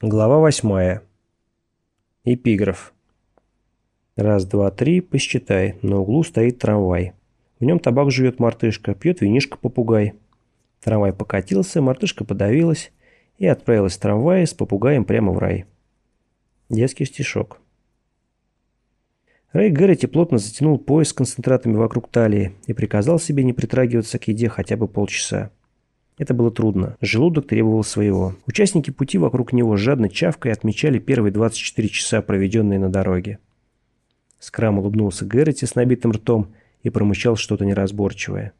Глава восьмая. Эпиграф. Раз, два, три, посчитай. На углу стоит трамвай. В нем табак жует мартышка, пьет винишко попугай. Трамвай покатился, мартышка подавилась и отправилась в трамвае с попугаем прямо в рай. Детский стишок. Рэй Гэрроти плотно затянул пояс с концентратами вокруг талии и приказал себе не притрагиваться к еде хотя бы полчаса. Это было трудно. Желудок требовал своего. Участники пути вокруг него жадно чавкой отмечали первые 24 часа, проведенные на дороге. Скрам улыбнулся Гэрроти с набитым ртом и промычал что-то неразборчивое.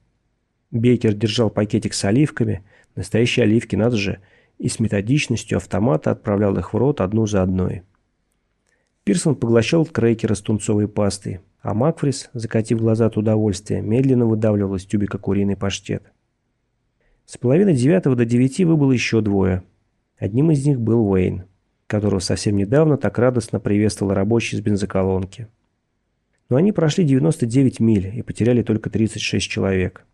Бейкер держал пакетик с оливками, настоящие оливки, надо же, и с методичностью автомата отправлял их в рот одну за одной. Пирсон поглощал крекеры с тунцовой пастой, а Макфрис, закатив глаза от удовольствия, медленно выдавливал из тюбика куриный паштет. С половины девятого до девяти выбыло еще двое. Одним из них был Уэйн, которого совсем недавно так радостно приветствовал рабочий с бензоколонки. Но они прошли 99 миль и потеряли только 36 человек.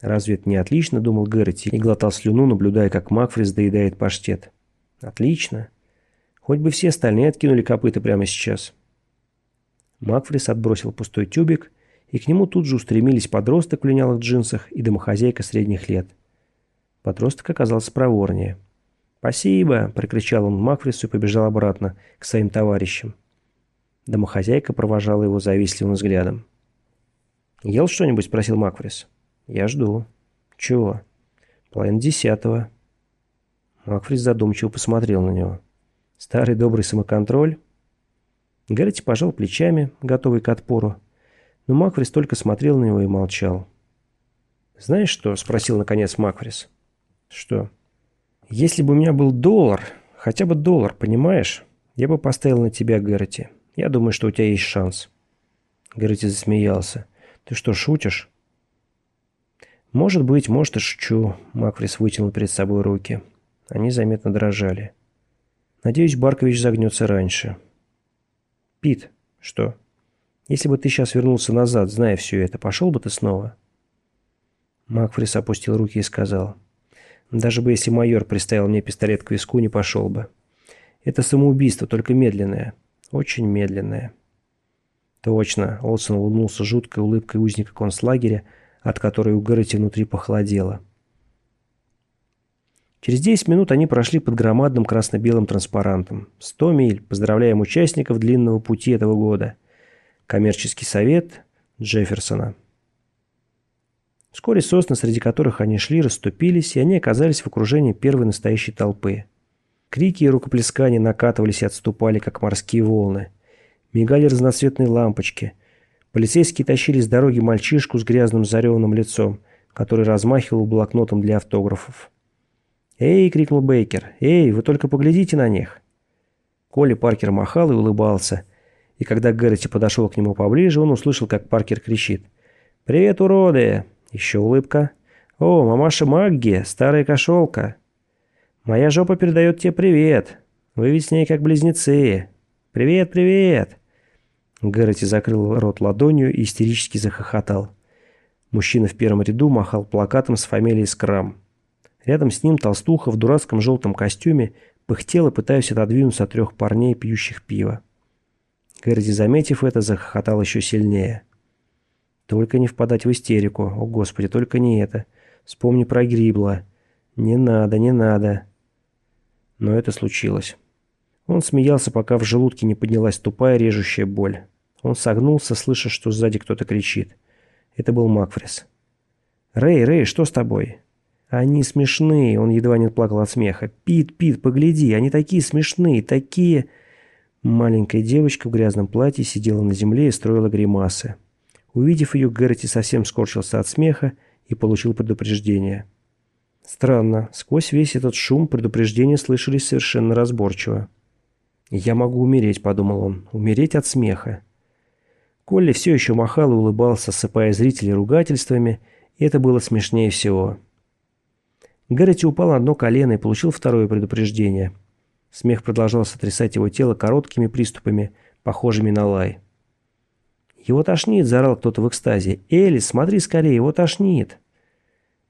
«Разве это не отлично?» – думал Гэрроти и глотал слюну, наблюдая, как Макфрис доедает паштет. «Отлично. Хоть бы все остальные откинули копыта прямо сейчас». Макфрис отбросил пустой тюбик и к нему тут же устремились подросток в линялых джинсах и домохозяйка средних лет. Подросток оказался проворнее. «Спасибо!» – прокричал он Макфрису и побежал обратно, к своим товарищам. Домохозяйка провожала его завистливым взглядом. «Ел что-нибудь?» – спросил Макфрис. «Я жду». «Чего?» «Половина десятого». Макфрис задумчиво посмотрел на него. «Старый добрый самоконтроль?» Гаррити пожал плечами, готовый к отпору, но Макфрис только смотрел на него и молчал. «Знаешь что?» – спросил наконец Макфрис. «Что?» «Если бы у меня был доллар, хотя бы доллар, понимаешь, я бы поставил на тебя, Гэрроти. Я думаю, что у тебя есть шанс». Гэрроти засмеялся. «Ты что, шутишь?» «Может быть, может и шучу», – Макфрис вытянул перед собой руки. Они заметно дрожали. «Надеюсь, Баркович загнется раньше». «Пит, что?» Если бы ты сейчас вернулся назад, зная все это, пошел бы ты снова?» Макфрис опустил руки и сказал. «Даже бы если майор приставил мне пистолет к виску, не пошел бы. Это самоубийство, только медленное. Очень медленное». «Точно», — Олсон улыбнулся жуткой улыбкой узника концлагеря, от которой у Гэрроти внутри похолодело. Через 10 минут они прошли под громадным красно-белым транспарантом. «100 миль. Поздравляем участников длинного пути этого года». Коммерческий совет Джефферсона. Вскоре сосны, среди которых они шли, расступились, и они оказались в окружении первой настоящей толпы. Крики и рукоплескания накатывались и отступали, как морские волны. Мигали разноцветные лампочки. Полицейские тащили с дороги мальчишку с грязным зареванным лицом, который размахивал блокнотом для автографов. «Эй!» — крикнул Бейкер. «Эй, вы только поглядите на них!» Коли Паркер махал и улыбался — и когда Гэрроти подошел к нему поближе, он услышал, как Паркер кричит. «Привет, уроды!» Еще улыбка. «О, мамаша Магги, старая кошелка!» «Моя жопа передает тебе привет! Вы ведь с ней как близнецы! Привет, привет!» Гэрроти закрыл рот ладонью и истерически захохотал. Мужчина в первом ряду махал плакатом с фамилией Скрам. Рядом с ним толстуха в дурацком желтом костюме пыхтела, пытаясь отодвинуться от трех парней, пьющих пиво. Кэрди, заметив это, захохотал еще сильнее. «Только не впадать в истерику. О, Господи, только не это. Вспомни про Грибла. Не надо, не надо». Но это случилось. Он смеялся, пока в желудке не поднялась тупая режущая боль. Он согнулся, слыша, что сзади кто-то кричит. Это был Макфрис. «Рэй, Рэй, что с тобой?» «Они смешные!» Он едва не плакал от смеха. «Пит, Пит, погляди, они такие смешные, такие...» Маленькая девочка в грязном платье сидела на земле и строила гримасы. Увидев ее, Гэрроти совсем скорчился от смеха и получил предупреждение. Странно, сквозь весь этот шум предупреждения слышались совершенно разборчиво. «Я могу умереть», — подумал он, — «умереть от смеха». Колли все еще махал и улыбался, сыпая зрителей ругательствами, и это было смешнее всего. Гэрроти упал на одно колено и получил второе предупреждение — Смех продолжал сотрясать его тело короткими приступами, похожими на лай. «Его тошнит!» – заорал кто-то в экстазе. «Элис, смотри скорее, его тошнит!»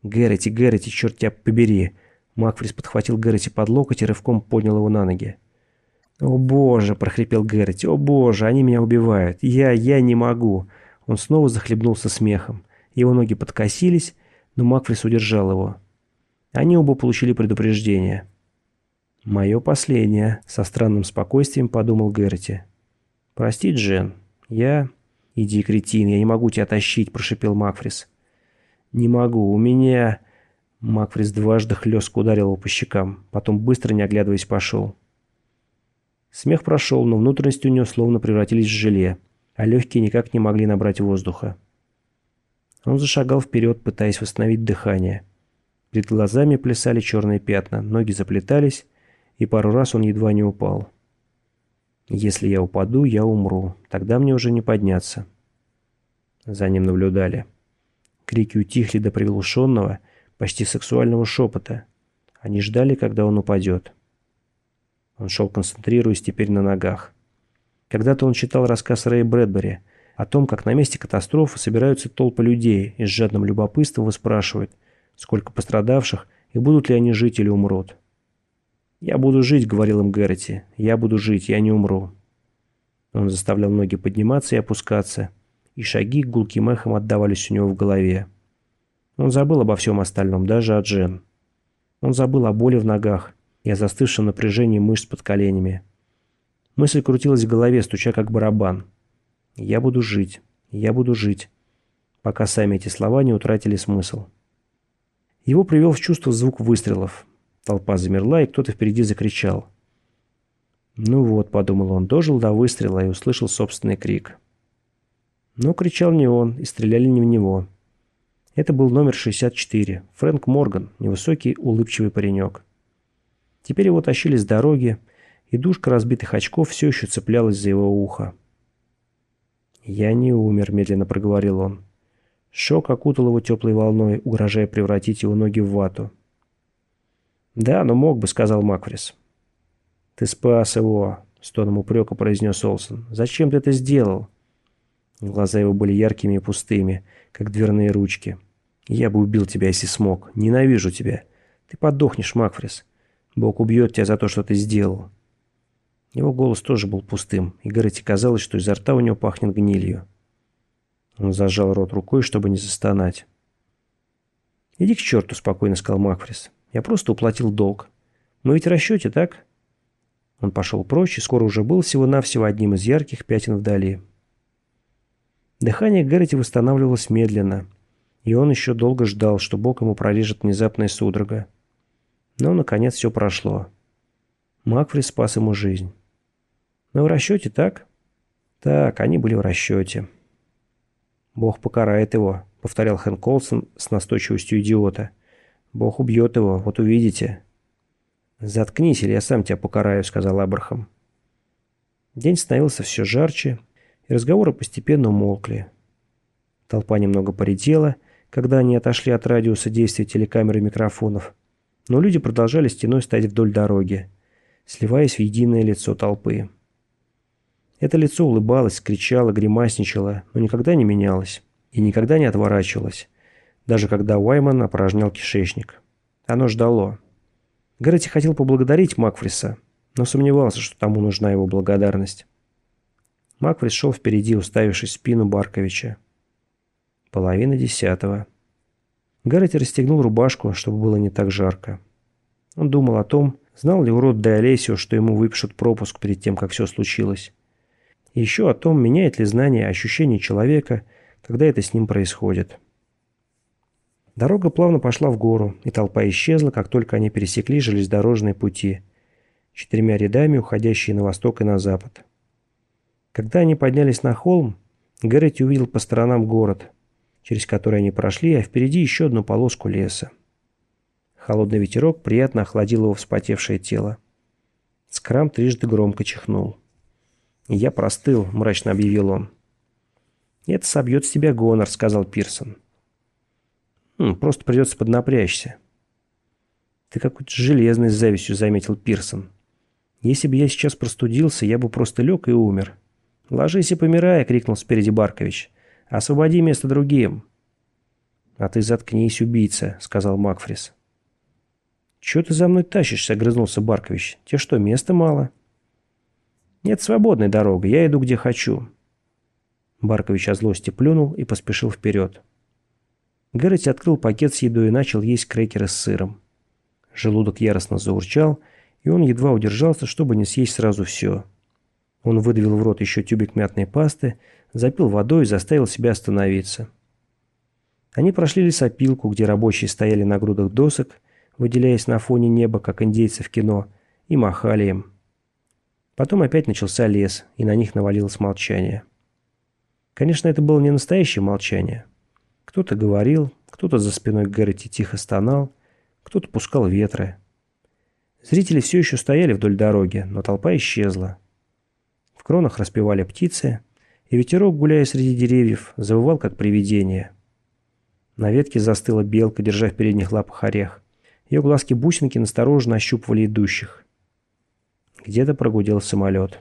«Гэрроти, Гэрроти, черт тебя побери!» Макфрис подхватил Гэрроти под локоть и рывком поднял его на ноги. «О боже!» – прохрипел Гэрроти. «О боже! Они меня убивают! Я... я не могу!» Он снова захлебнулся смехом. Его ноги подкосились, но Макфрис удержал его. Они оба получили предупреждение. «Мое последнее», — со странным спокойствием подумал Гэрти. «Прости, Джен, я...» «Иди, кретин, я не могу тебя тащить», — прошипел Макфрис. «Не могу, у меня...» Макфрис дважды хлестко ударил его по щекам, потом быстро, не оглядываясь, пошел. Смех прошел, но внутренности у него словно превратились в желе, а легкие никак не могли набрать воздуха. Он зашагал вперед, пытаясь восстановить дыхание. Перед глазами плясали черные пятна, ноги заплетались, и пару раз он едва не упал. «Если я упаду, я умру. Тогда мне уже не подняться». За ним наблюдали. Крики утихли до приглушенного, почти сексуального шепота. Они ждали, когда он упадет. Он шел, концентрируясь теперь на ногах. Когда-то он читал рассказ Рэя Брэдбери о том, как на месте катастрофы собираются толпы людей и с жадным любопытством выспрашивают, сколько пострадавших и будут ли они жить или умрут. «Я буду жить», — говорил им Гэрроти. «Я буду жить, я не умру». Он заставлял ноги подниматься и опускаться, и шаги гулким эхом отдавались у него в голове. Он забыл обо всем остальном, даже о Джен. Он забыл о боли в ногах и о застывшем напряжении мышц под коленями. Мысль крутилась в голове, стуча как барабан. «Я буду жить, я буду жить», пока сами эти слова не утратили смысл. Его привел в чувство звук выстрелов. Толпа замерла, и кто-то впереди закричал. «Ну вот», — подумал он, — дожил до выстрела и услышал собственный крик. Но кричал не он, и стреляли не в него. Это был номер 64, Фрэнк Морган, невысокий, улыбчивый паренек. Теперь его тащили с дороги, и душка разбитых очков все еще цеплялась за его ухо. «Я не умер», — медленно проговорил он. Шок окутал его теплой волной, угрожая превратить его ноги в вату. «Да, но мог бы», — сказал Макфрис. «Ты спас его», — с тоном упрека произнес Олсон. «Зачем ты это сделал?» Глаза его были яркими и пустыми, как дверные ручки. «Я бы убил тебя, если смог. Ненавижу тебя. Ты подохнешь, Макфрис. Бог убьет тебя за то, что ты сделал». Его голос тоже был пустым, и Гаррити казалось, что изо рта у него пахнет гнилью. Он зажал рот рукой, чтобы не застонать. «Иди к черту», — спокойно сказал Макфрис. Я просто уплатил долг. Мы ведь в расчете, так?» Он пошел прочь и скоро уже был всего-навсего одним из ярких пятен вдали. Дыхание Гэрроти восстанавливалось медленно, и он еще долго ждал, что бок ему прорежет внезапная судорога. Но, наконец, все прошло. Макфри спас ему жизнь. «Мы в расчете, так?» «Так, они были в расчете». «Бог покарает его», — повторял Хэн Колсон с настойчивостью идиота. Бог убьет его, вот увидите». «Заткнись, или я сам тебя покараю», — сказал Абрахам. День становился все жарче, и разговоры постепенно умолкли. Толпа немного поредела, когда они отошли от радиуса действия телекамер и микрофонов, но люди продолжали стеной стоять вдоль дороги, сливаясь в единое лицо толпы. Это лицо улыбалось, кричало, гримасничало, но никогда не менялось и никогда не отворачивалось, даже когда Уайман опорожнял кишечник. Оно ждало. Гэрроти хотел поблагодарить Макфриса, но сомневался, что тому нужна его благодарность. Макфрис шел впереди, уставившись в спину Барковича. Половина десятого. Гаррити расстегнул рубашку, чтобы было не так жарко. Он думал о том, знал ли урод Де Олесио, что ему выпишут пропуск перед тем, как все случилось. И еще о том, меняет ли знание ощущение человека, когда это с ним происходит. Дорога плавно пошла в гору, и толпа исчезла, как только они пересекли железнодорожные пути, четырьмя рядами уходящие на восток и на запад. Когда они поднялись на холм, Гэрроти увидел по сторонам город, через который они прошли, а впереди еще одну полоску леса. Холодный ветерок приятно охладил его вспотевшее тело. Скрам трижды громко чихнул. «Я простыл», — мрачно объявил он. «Это собьет с тебя гонор», — сказал Пирсон. Хм, просто придется поднапрячься. Ты какой-то железный с завистью заметил Пирсон. Если бы я сейчас простудился, я бы просто лег и умер. Ложись и помирай, крикнул спереди Баркович. Освободи место другим. А ты заткнись, убийца, сказал Макфрис. «Чего ты за мной тащишься?» — огрызнулся Баркович. «Тебе что, места мало?» «Нет свободной дороги, я иду где хочу». Баркович о злости плюнул и поспешил вперед. Гэрроти открыл пакет с едой и начал есть крекеры с сыром. Желудок яростно заурчал, и он едва удержался, чтобы не съесть сразу все. Он выдавил в рот еще тюбик мятной пасты, запил водой и заставил себя остановиться. Они прошли лесопилку, где рабочие стояли на грудах досок, выделяясь на фоне неба, как индейцы в кино, и махали им. Потом опять начался лес, и на них навалилось молчание. Конечно, это было не настоящее молчание. Кто-то говорил, кто-то за спиной Гэрроти тихо стонал, кто-то пускал ветры. Зрители все еще стояли вдоль дороги, но толпа исчезла. В кронах распевали птицы, и ветерок, гуляя среди деревьев, завывал, как привидение. На ветке застыла белка, держа в передних лапах орех. Ее глазки-бусинки настороженно ощупывали идущих. Где-то прогудел самолет.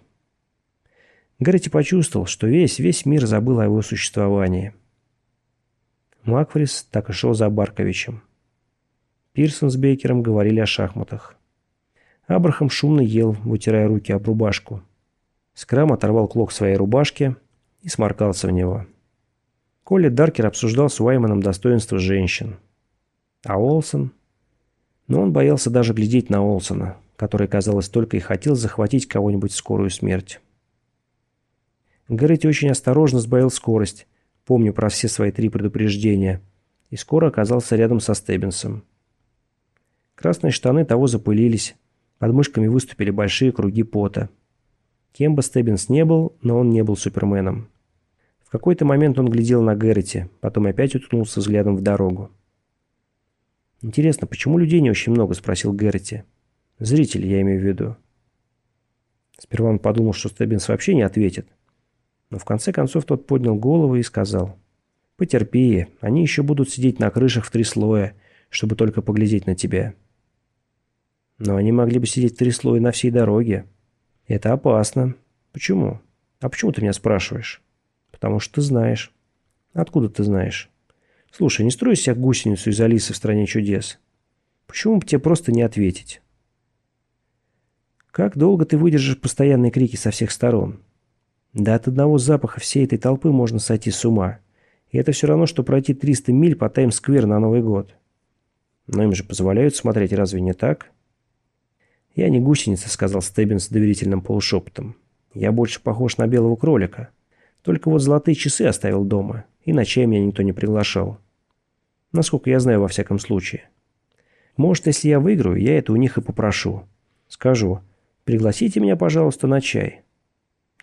Гэрти почувствовал, что весь, весь мир забыл о его существовании. Макфрис так и шел за Барковичем. Пирсон с Бейкером говорили о шахматах. Абрахам шумно ел, вытирая руки об рубашку. Скрам оторвал клок своей рубашки и сморкался в него. Колли Даркер обсуждал с Уайманом достоинство женщин. А Олсон... Но он боялся даже глядеть на Олсона, который, казалось, только и хотел захватить кого-нибудь в скорую смерть. Гаррити очень осторожно сбавил скорость, помню про все свои три предупреждения, и скоро оказался рядом со Стеббинсом. Красные штаны того запылились, под мышками выступили большие круги пота. Кем бы Стеббинс не был, но он не был суперменом. В какой-то момент он глядел на Гэрроти, потом опять уткнулся взглядом в дорогу. «Интересно, почему людей не очень много?» – спросил Гэрроти. «Зрители, я имею в виду». Сперва он подумал, что Стеббинс вообще не ответит. Но в конце концов тот поднял голову и сказал. «Потерпи, они еще будут сидеть на крышах в три слоя, чтобы только поглядеть на тебя». «Но они могли бы сидеть в три слоя на всей дороге. Это опасно. Почему? А почему ты меня спрашиваешь?» «Потому что ты знаешь». «Откуда ты знаешь?» «Слушай, не строй себя гусеницу из Алисы в «Стране чудес». Почему бы тебе просто не ответить?» «Как долго ты выдержишь постоянные крики со всех сторон?» Да от одного запаха всей этой толпы можно сойти с ума. И это все равно, что пройти 300 миль по Таймс-сквер на Новый год. Но им же позволяют смотреть, разве не так? «Я не гусеница», — сказал Стеббин с доверительным полушепотом. «Я больше похож на белого кролика. Только вот золотые часы оставил дома, и ночей меня никто не приглашал. Насколько я знаю, во всяком случае. Может, если я выиграю, я это у них и попрошу. Скажу, пригласите меня, пожалуйста, на чай.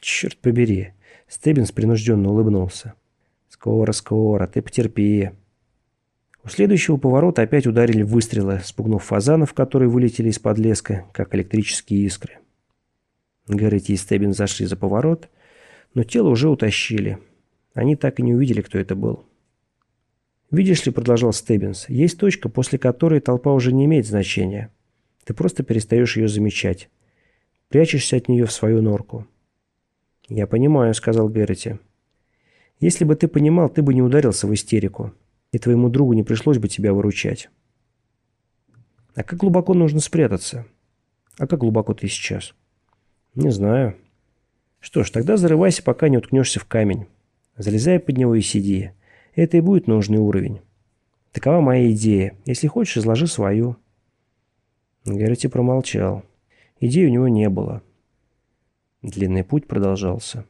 «Черт побери!» Стеббинс принужденно улыбнулся. «Скоро, скоро, ты потерпи». У следующего поворота опять ударили выстрелы, спугнув фазанов, которые вылетели из-под леска, как электрические искры. Гаррити и Стеббин зашли за поворот, но тело уже утащили. Они так и не увидели, кто это был. «Видишь ли, — продолжал Стеббинс, — есть точка, после которой толпа уже не имеет значения. Ты просто перестаешь ее замечать. Прячешься от нее в свою норку. «Я понимаю», — сказал Гэрроти. «Если бы ты понимал, ты бы не ударился в истерику, и твоему другу не пришлось бы тебя выручать». «А как глубоко нужно спрятаться?» «А как глубоко ты сейчас?» «Не знаю». «Что ж, тогда зарывайся, пока не уткнешься в камень. Залезай под него и сиди. Это и будет нужный уровень. Такова моя идея. Если хочешь, изложи свою». Гэрроти промолчал. Идеи у него не было. Длинный путь продолжался.